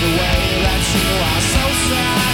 the way that you are so sad.